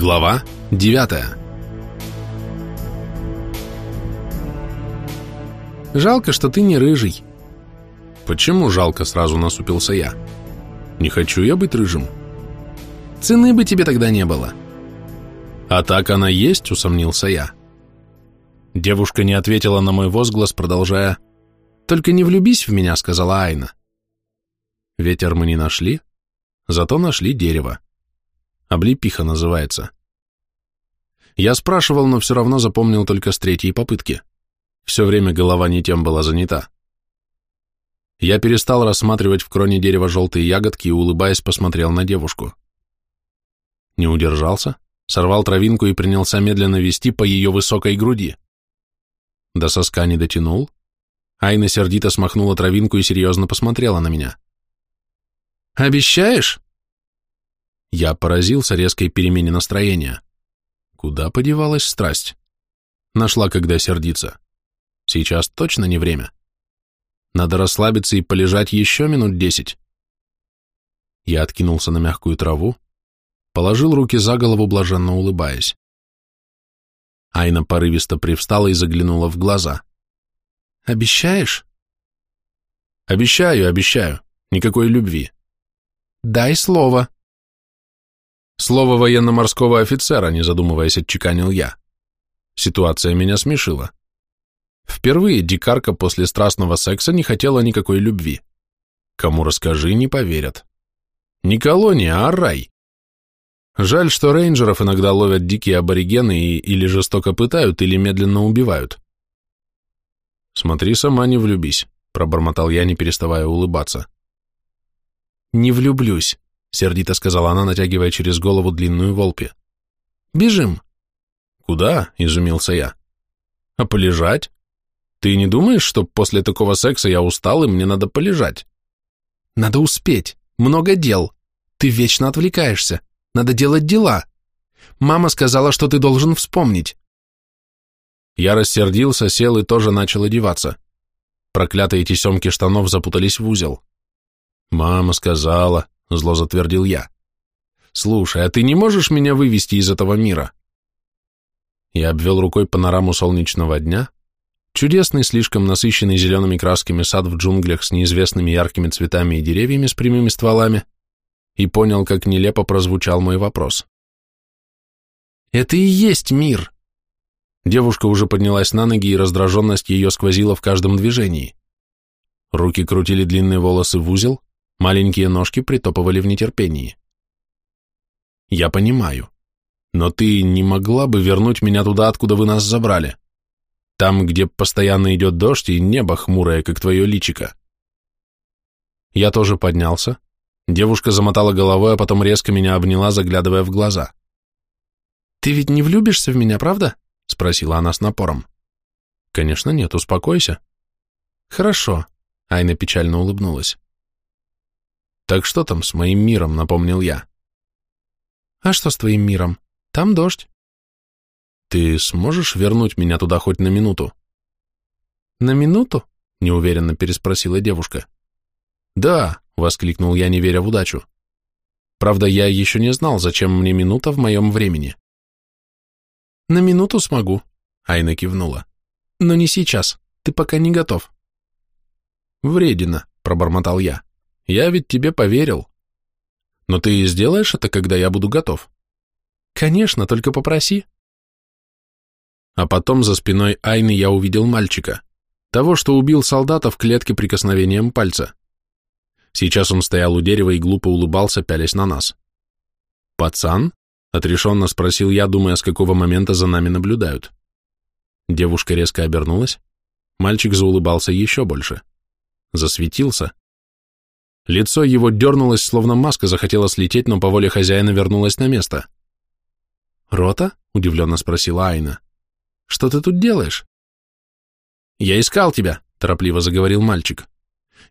Глава 9 Жалко, что ты не рыжий. Почему жалко, сразу насупился я. Не хочу я быть рыжим. Цены бы тебе тогда не было. А так она есть, усомнился я. Девушка не ответила на мой возглас, продолжая «Только не влюбись в меня», — сказала Айна. Ветер мы не нашли, зато нашли дерево. Облепиха называется. Я спрашивал, но все равно запомнил только с третьей попытки. Все время голова не тем была занята. Я перестал рассматривать в кроне дерева желтые ягодки и, улыбаясь, посмотрел на девушку. Не удержался, сорвал травинку и принялся медленно вести по ее высокой груди. До соска не дотянул. Айна сердито смахнула травинку и серьезно посмотрела на меня. «Обещаешь?» Я поразился резкой перемене настроения. Куда подевалась страсть? Нашла, когда сердиться. Сейчас точно не время. Надо расслабиться и полежать еще минут десять. Я откинулся на мягкую траву, положил руки за голову, блаженно улыбаясь. Айна порывисто привстала и заглянула в глаза. «Обещаешь?» «Обещаю, обещаю. Никакой любви». «Дай слово», Слово военно-морского офицера, не задумываясь, отчеканил я. Ситуация меня смешила. Впервые дикарка после страстного секса не хотела никакой любви. Кому расскажи, не поверят. Не колония, а рай. Жаль, что рейнджеров иногда ловят дикие аборигены и или жестоко пытают, или медленно убивают. Смотри, сама не влюбись, пробормотал я, не переставая улыбаться. Не влюблюсь, — сердито сказала она, натягивая через голову длинную волпи. «Бежим». «Куда?» — изумился я. «А полежать? Ты не думаешь, что после такого секса я устал и мне надо полежать?» «Надо успеть. Много дел. Ты вечно отвлекаешься. Надо делать дела. Мама сказала, что ты должен вспомнить». Я рассердился, сел и тоже начал одеваться. Проклятые тесемки штанов запутались в узел. Мама сказала, зло затвердил я. Слушай, а ты не можешь меня вывести из этого мира? Я обвел рукой панораму солнечного дня, чудесный, слишком насыщенный зелеными красками сад в джунглях с неизвестными яркими цветами и деревьями с прямыми стволами, и понял, как нелепо прозвучал мой вопрос. «Это и есть мир!» Девушка уже поднялась на ноги, и раздраженность ее сквозила в каждом движении. Руки крутили длинные волосы в узел, Маленькие ножки притопывали в нетерпении. «Я понимаю. Но ты не могла бы вернуть меня туда, откуда вы нас забрали? Там, где постоянно идет дождь и небо хмурое, как твое личико». Я тоже поднялся. Девушка замотала головой, а потом резко меня обняла, заглядывая в глаза. «Ты ведь не влюбишься в меня, правда?» — спросила она с напором. «Конечно нет, успокойся». «Хорошо», — Айна печально улыбнулась. «Так что там с моим миром?» — напомнил я. «А что с твоим миром? Там дождь». «Ты сможешь вернуть меня туда хоть на минуту?» «На минуту?» — неуверенно переспросила девушка. «Да», — воскликнул я, не веря в удачу. «Правда, я еще не знал, зачем мне минута в моем времени». «На минуту смогу», — Айна кивнула. «Но не сейчас, ты пока не готов». «Вредина», — пробормотал я. Я ведь тебе поверил. Но ты сделаешь это, когда я буду готов? Конечно, только попроси. А потом за спиной Айны я увидел мальчика, того, что убил солдата в клетке прикосновением пальца. Сейчас он стоял у дерева и глупо улыбался, пялясь на нас. «Пацан?» — отрешенно спросил я, думая, с какого момента за нами наблюдают. Девушка резко обернулась. Мальчик заулыбался еще больше. Засветился. Лицо его дернулось, словно маска захотела слететь, но по воле хозяина вернулась на место. «Рота?» — удивленно спросила Айна. «Что ты тут делаешь?» «Я искал тебя», — торопливо заговорил мальчик.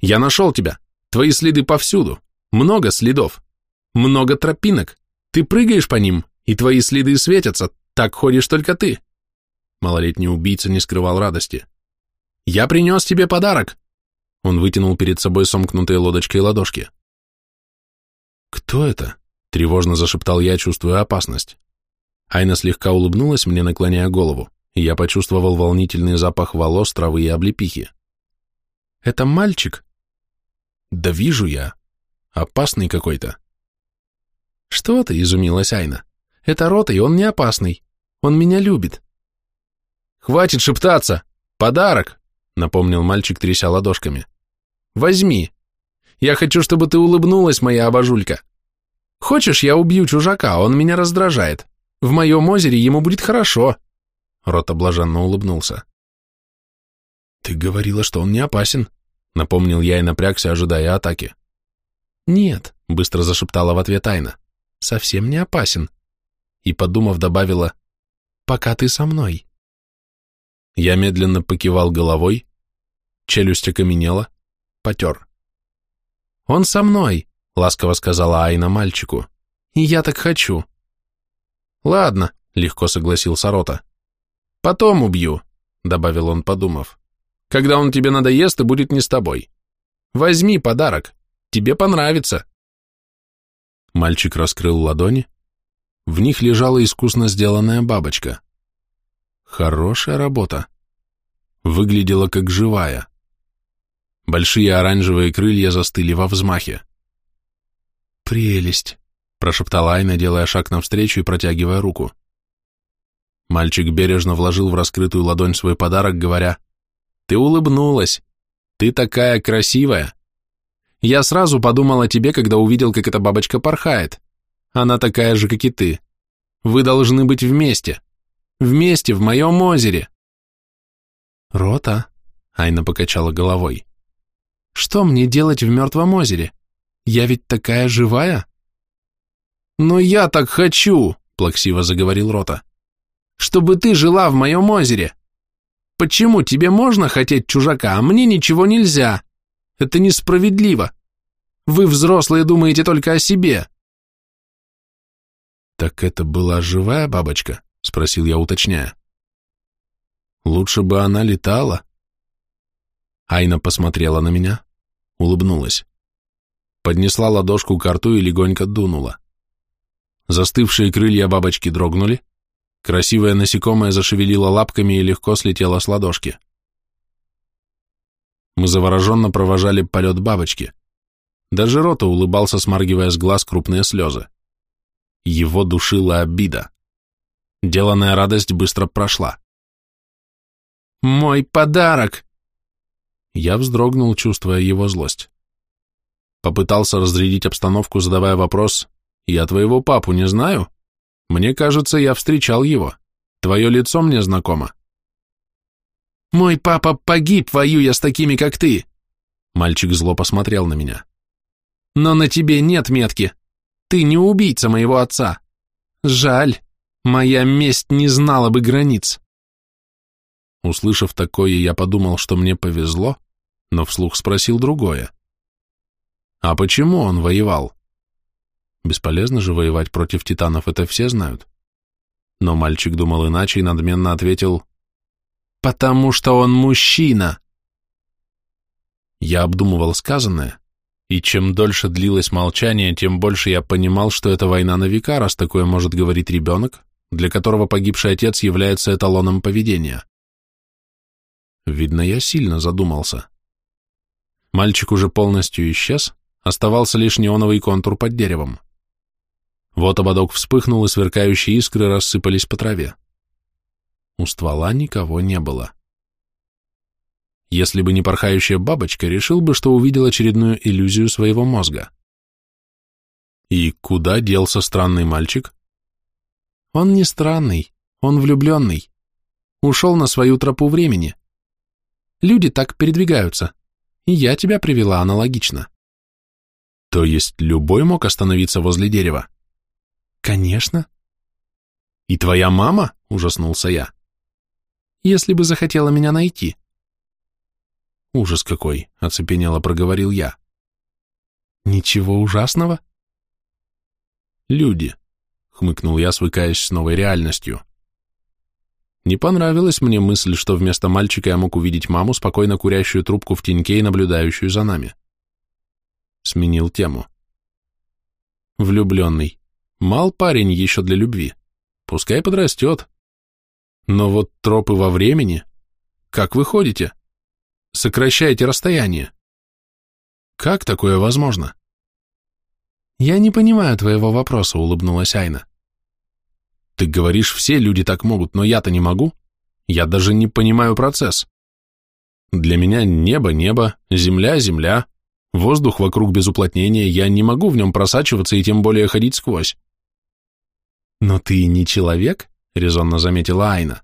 «Я нашел тебя. Твои следы повсюду. Много следов. Много тропинок. Ты прыгаешь по ним, и твои следы светятся. Так ходишь только ты». Малолетний убийца не скрывал радости. «Я принес тебе подарок. Он вытянул перед собой сомкнутые лодочкой ладошки. «Кто это?» — тревожно зашептал я, чувствуя опасность. Айна слегка улыбнулась мне, наклоняя голову, и я почувствовал волнительный запах волос, травы и облепихи. «Это мальчик?» «Да вижу я. Опасный какой-то». «Что ты?» — изумилась Айна. «Это Рота, и он не опасный. Он меня любит». «Хватит шептаться! Подарок!» — напомнил мальчик, тряся ладошками. «Возьми. Я хочу, чтобы ты улыбнулась, моя обожулька. Хочешь, я убью чужака, он меня раздражает. В моем озере ему будет хорошо». Рота блаженно улыбнулся. «Ты говорила, что он не опасен», — напомнил я и напрягся, ожидая атаки. «Нет», — быстро зашептала в ответ Айна, — «совсем не опасен». И, подумав, добавила, «пока ты со мной». Я медленно покивал головой, челюсть окаменела, потер. «Он со мной», — ласково сказала Айна мальчику, — «и я так хочу». «Ладно», — легко согласился Рота. «Потом убью», — добавил он, подумав. «Когда он тебе надоест и будет не с тобой. Возьми подарок, тебе понравится». Мальчик раскрыл ладони. В них лежала искусно сделанная бабочка. Хорошая работа. Выглядела как живая. Большие оранжевые крылья застыли во взмахе. «Прелесть!» — прошептала Айна, делая шаг навстречу и протягивая руку. Мальчик бережно вложил в раскрытую ладонь свой подарок, говоря, «Ты улыбнулась! Ты такая красивая! Я сразу подумал о тебе, когда увидел, как эта бабочка порхает. Она такая же, как и ты. Вы должны быть вместе!» Вместе в моем озере. Рота, Айна покачала головой. Что мне делать в мертвом озере? Я ведь такая живая? Но я так хочу, плаксиво заговорил Рота. Чтобы ты жила в моем озере. Почему тебе можно хотеть чужака, а мне ничего нельзя? Это несправедливо. Вы, взрослые, думаете только о себе. Так это была живая бабочка? — спросил я, уточняя. «Лучше бы она летала». Айна посмотрела на меня, улыбнулась. Поднесла ладошку к рту и легонько дунула. Застывшие крылья бабочки дрогнули, красивое насекомое зашевелило лапками и легко слетело с ладошки. Мы завороженно провожали полет бабочки. Даже Рота улыбался, смаргивая с глаз крупные слезы. Его душила обида. Деланная радость быстро прошла. «Мой подарок!» Я вздрогнул, чувствуя его злость. Попытался разрядить обстановку, задавая вопрос, «Я твоего папу не знаю? Мне кажется, я встречал его. Твое лицо мне знакомо». «Мой папа погиб, воюя с такими, как ты!» Мальчик зло посмотрел на меня. «Но на тебе нет метки. Ты не убийца моего отца. Жаль. Моя месть не знала бы границ. Услышав такое, я подумал, что мне повезло, но вслух спросил другое. А почему он воевал? Бесполезно же воевать против титанов, это все знают. Но мальчик думал иначе и надменно ответил, «Потому что он мужчина!» Я обдумывал сказанное, и чем дольше длилось молчание, тем больше я понимал, что это война на века, раз такое может говорить ребенок, для которого погибший отец является эталоном поведения. Видно, я сильно задумался. Мальчик уже полностью исчез, оставался лишь неоновый контур под деревом. Вот ободок вспыхнул, и сверкающие искры рассыпались по траве. У ствола никого не было. Если бы не порхающая бабочка, решил бы, что увидел очередную иллюзию своего мозга. И куда делся странный мальчик? Он не странный, он влюбленный. Ушел на свою тропу времени. Люди так передвигаются, и я тебя привела аналогично. То есть любой мог остановиться возле дерева? Конечно. И твоя мама? Ужаснулся я. Если бы захотела меня найти. Ужас какой, оцепенело проговорил я. Ничего ужасного? Люди хмыкнул я, свыкаясь с новой реальностью. Не понравилась мне мысль, что вместо мальчика я мог увидеть маму, спокойно курящую трубку в теньке и наблюдающую за нами. Сменил тему. Влюбленный. Мал парень еще для любви. Пускай подрастет. Но вот тропы во времени... Как вы ходите? Сокращаете расстояние. Как такое возможно? Я не понимаю твоего вопроса, улыбнулась Айна. Ты говоришь, все люди так могут, но я-то не могу. Я даже не понимаю процесс. Для меня небо – небо, земля – земля, воздух вокруг без уплотнения, я не могу в нем просачиваться и тем более ходить сквозь. Но ты не человек, резонно заметила Айна.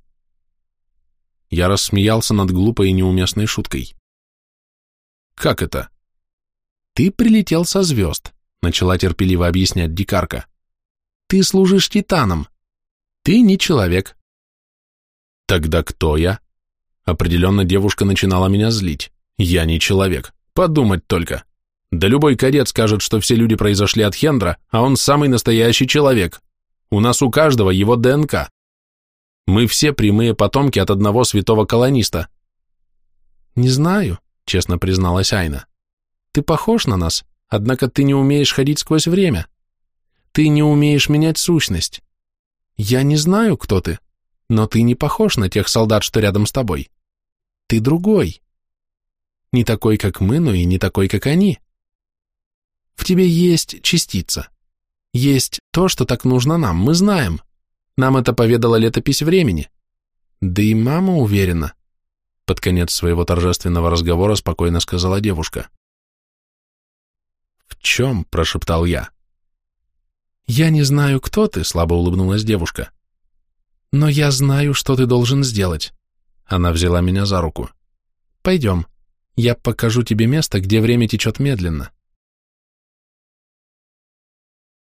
Я рассмеялся над глупой и неуместной шуткой. Как это? Ты прилетел со звезд, начала терпеливо объяснять дикарка. Ты служишь титанам. Ты не человек. Тогда кто я? Определенно девушка начинала меня злить. Я не человек. Подумать только. Да любой кадет скажет, что все люди произошли от Хендра, а он самый настоящий человек. У нас у каждого его ДНК. Мы все прямые потомки от одного святого колониста. Не знаю, честно призналась Айна. Ты похож на нас, однако ты не умеешь ходить сквозь время. Ты не умеешь менять сущность. Я не знаю, кто ты, но ты не похож на тех солдат, что рядом с тобой. Ты другой. Не такой, как мы, но и не такой, как они. В тебе есть частица. Есть то, что так нужно нам, мы знаем. Нам это поведала летопись времени. Да и мама уверена. Под конец своего торжественного разговора спокойно сказала девушка. «В чем?» – прошептал я. «Я не знаю, кто ты», — слабо улыбнулась девушка. «Но я знаю, что ты должен сделать». Она взяла меня за руку. «Пойдем. Я покажу тебе место, где время течет медленно».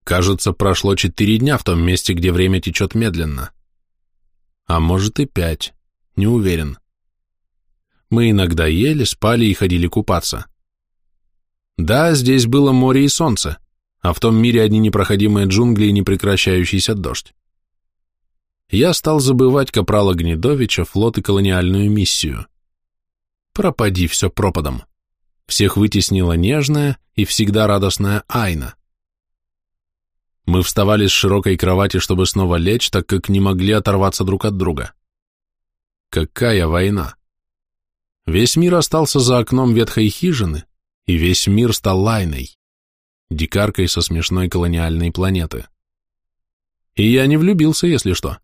Кажется, прошло четыре дня в том месте, где время течет медленно. А может и пять. Не уверен. Мы иногда ели, спали и ходили купаться. Да, здесь было море и солнце а в том мире одни непроходимые джунгли и непрекращающийся дождь. Я стал забывать капрала Гнедовича, флот и колониальную миссию. Пропади все пропадом. Всех вытеснила нежная и всегда радостная Айна. Мы вставали с широкой кровати, чтобы снова лечь, так как не могли оторваться друг от друга. Какая война! Весь мир остался за окном ветхой хижины, и весь мир стал лайной дикаркой со смешной колониальной планеты. И я не влюбился, если что.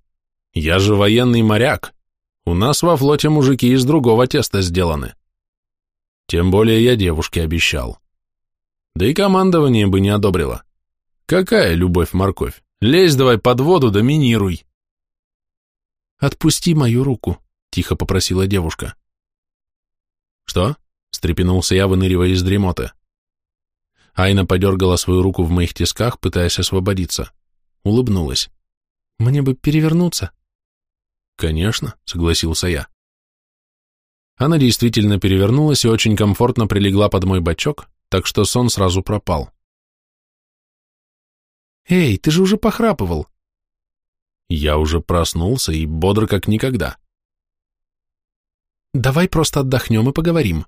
Я же военный моряк. У нас во флоте мужики из другого теста сделаны. Тем более я девушке обещал. Да и командование бы не одобрило. Какая любовь-морковь? Лезь давай под воду, доминируй. Отпусти мою руку, тихо попросила девушка. Что? Встрепенулся я, выныривая из дремоты. Айна подергала свою руку в моих тисках, пытаясь освободиться. Улыбнулась. «Мне бы перевернуться». «Конечно», — согласился я. Она действительно перевернулась и очень комфортно прилегла под мой бочок, так что сон сразу пропал. «Эй, ты же уже похрапывал!» Я уже проснулся и бодр как никогда. «Давай просто отдохнем и поговорим»,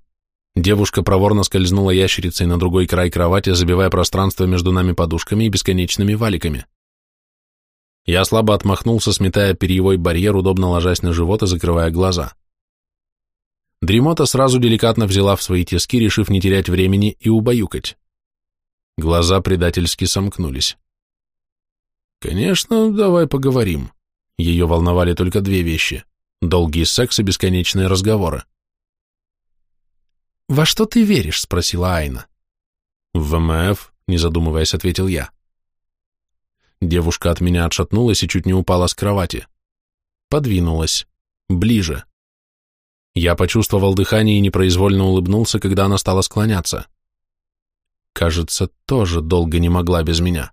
Девушка проворно скользнула ящерицей на другой край кровати, забивая пространство между нами подушками и бесконечными валиками. Я слабо отмахнулся, сметая перьевой барьер, удобно ложась на живот и закрывая глаза. Дремота сразу деликатно взяла в свои тиски, решив не терять времени и убаюкать. Глаза предательски сомкнулись. «Конечно, давай поговорим». Ее волновали только две вещи — долгий секс и бесконечные разговоры. «Во что ты веришь?» — спросила Айна. «В ВМФ», — не задумываясь, ответил я. Девушка от меня отшатнулась и чуть не упала с кровати. Подвинулась. Ближе. Я почувствовал дыхание и непроизвольно улыбнулся, когда она стала склоняться. Кажется, тоже долго не могла без меня.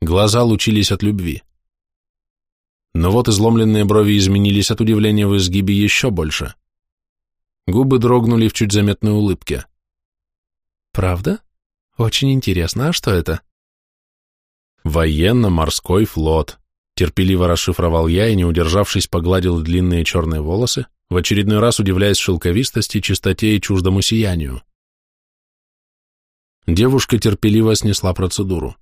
Глаза лучились от любви. Но вот изломленные брови изменились от удивления в изгибе еще больше. Губы дрогнули в чуть заметной улыбке. «Правда? Очень интересно. А что это?» «Военно-морской флот», — терпеливо расшифровал я и, не удержавшись, погладил длинные черные волосы, в очередной раз удивляясь шелковистости, чистоте и чуждому сиянию. Девушка терпеливо снесла процедуру.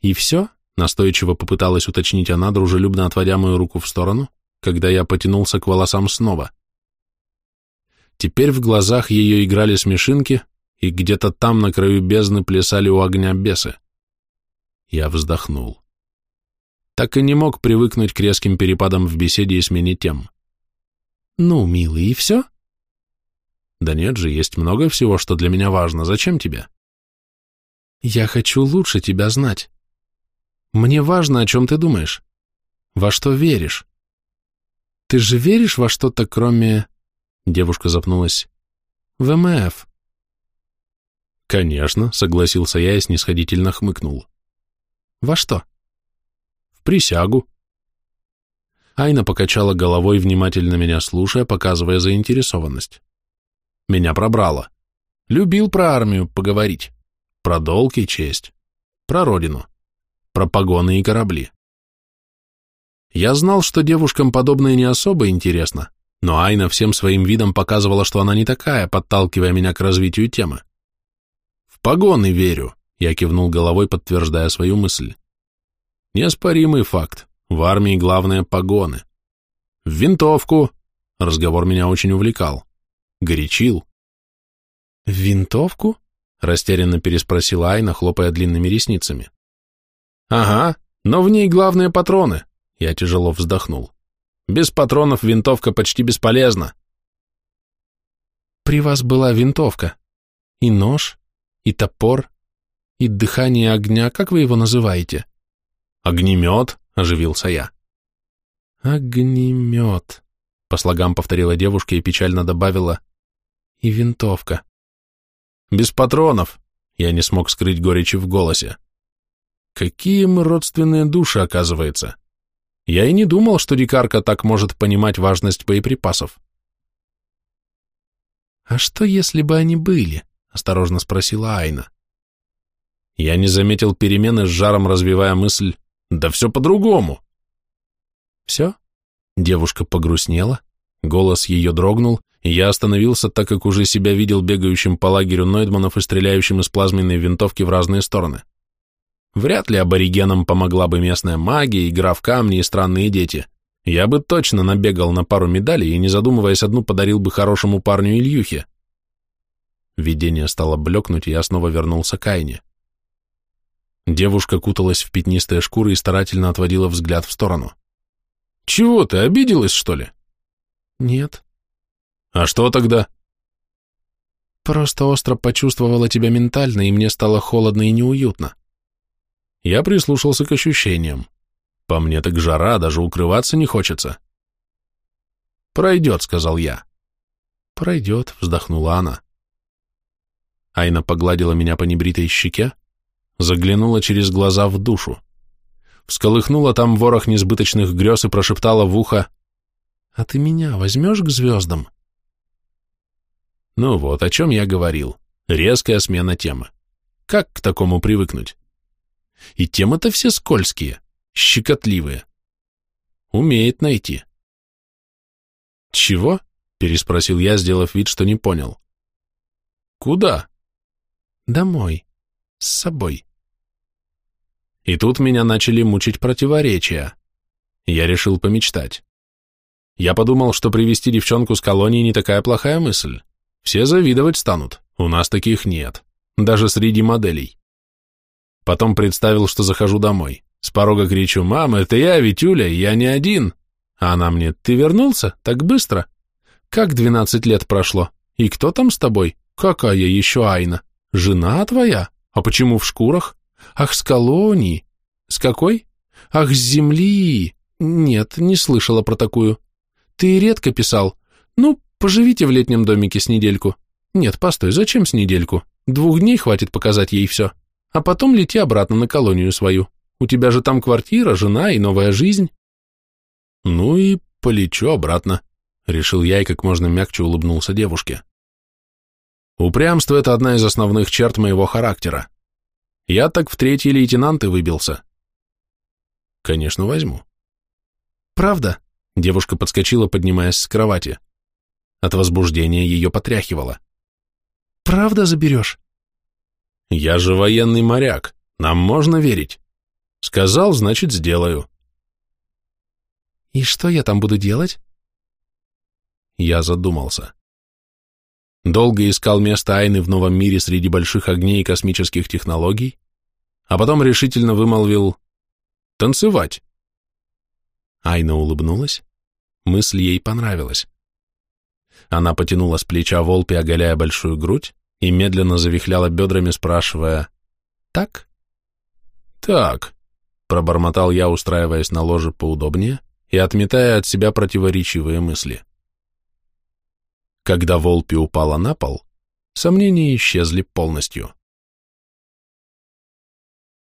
«И все? Настойчиво попыталась уточнить она, дружелюбно отводя мою руку в сторону, когда я потянулся к волосам снова. Теперь в глазах ее играли смешинки, и где-то там на краю бездны плясали у огня бесы. Я вздохнул. Так и не мог привыкнуть к резким перепадам в беседе и смене тем. «Ну, милый, и все?» «Да нет же, есть много всего, что для меня важно. Зачем тебе?» «Я хочу лучше тебя знать. Мне важно, о чем ты думаешь, во что веришь. Ты же веришь во что-то, кроме...» Девушка запнулась. «ВМФ». «Конечно», — согласился я и снисходительно хмыкнул. «Во что?» «В присягу». Айна покачала головой, внимательно меня слушая, показывая заинтересованность. Меня пробрало. Любил про армию поговорить, про долг и честь, про родину, про погоны и корабли. Я знал, что девушкам подобное не особо интересно, но Айна всем своим видом показывала, что она не такая, подталкивая меня к развитию темы. «В погоны верю», — я кивнул головой, подтверждая свою мысль. «Неоспоримый факт. В армии главное — погоны. В винтовку!» Разговор меня очень увлекал. Горячил. «В винтовку?» — растерянно переспросила Айна, хлопая длинными ресницами. «Ага, но в ней главные патроны», — я тяжело вздохнул. Без патронов винтовка почти бесполезна. При вас была винтовка. И нож, и топор, и дыхание огня, как вы его называете? Огнемет, оживился я. Огнемет, по слогам повторила девушка и печально добавила. И винтовка. Без патронов, я не смог скрыть горечи в голосе. Какие мы родственные души, оказывается. Я и не думал, что дикарка так может понимать важность боеприпасов. «А что, если бы они были?» — осторожно спросила Айна. Я не заметил перемены с жаром, развивая мысль «Да все по-другому». «Все?» — девушка погрустнела, голос ее дрогнул, и я остановился, так как уже себя видел бегающим по лагерю Нойдманов и стреляющим из плазменной винтовки в разные стороны. Вряд ли аборигенам помогла бы местная магия, игра в камни и странные дети. Я бы точно набегал на пару медалей и, не задумываясь, одну подарил бы хорошему парню Ильюхе. Видение стало блекнуть, и я снова вернулся к Айне. Девушка куталась в пятнистые шкуры и старательно отводила взгляд в сторону. «Чего ты, обиделась, что ли?» «Нет». «А что тогда?» «Просто остро почувствовала тебя ментально, и мне стало холодно и неуютно». Я прислушался к ощущениям. По мне так жара, даже укрываться не хочется. «Пройдет», — сказал я. «Пройдет», — вздохнула она. Айна погладила меня по небритой щеке, заглянула через глаза в душу, всколыхнула там ворох несбыточных грез и прошептала в ухо, «А ты меня возьмешь к звездам?» Ну вот, о чем я говорил. Резкая смена темы. Как к такому привыкнуть? И темы-то все скользкие, щекотливые. Умеет найти. «Чего?» — переспросил я, сделав вид, что не понял. «Куда?» «Домой. С собой». И тут меня начали мучить противоречия. Я решил помечтать. Я подумал, что привести девчонку с колонии не такая плохая мысль. Все завидовать станут, у нас таких нет, даже среди моделей. Потом представил, что захожу домой. С порога кричу, «Мама, это я, Витюля, я не один!» А она мне, «Ты вернулся? Так быстро?» «Как двенадцать лет прошло? И кто там с тобой? Какая еще Айна? Жена твоя? А почему в шкурах? Ах, с колонии! С какой? Ах, с земли! Нет, не слышала про такую. Ты редко писал. Ну, поживите в летнем домике с недельку. Нет, постой, зачем с недельку? Двух дней хватит показать ей все а потом лети обратно на колонию свою. У тебя же там квартира, жена и новая жизнь. Ну и полечу обратно, решил я и как можно мягче улыбнулся девушке. Упрямство — это одна из основных черт моего характера. Я так в третий лейтенанты выбился. Конечно, возьму. Правда? Девушка подскочила, поднимаясь с кровати. От возбуждения ее потряхивало. Правда заберешь? Я же военный моряк, нам можно верить. Сказал, значит, сделаю. И что я там буду делать? Я задумался. Долго искал место Айны в новом мире среди больших огней и космических технологий, а потом решительно вымолвил «танцевать». Айна улыбнулась, мысль ей понравилась. Она потянула с плеча Волпи, оголяя большую грудь, и медленно завихляла бедрами, спрашивая «Так?» «Так», — пробормотал я, устраиваясь на ложе поудобнее и отметая от себя противоречивые мысли. Когда Волпи упала на пол, сомнения исчезли полностью.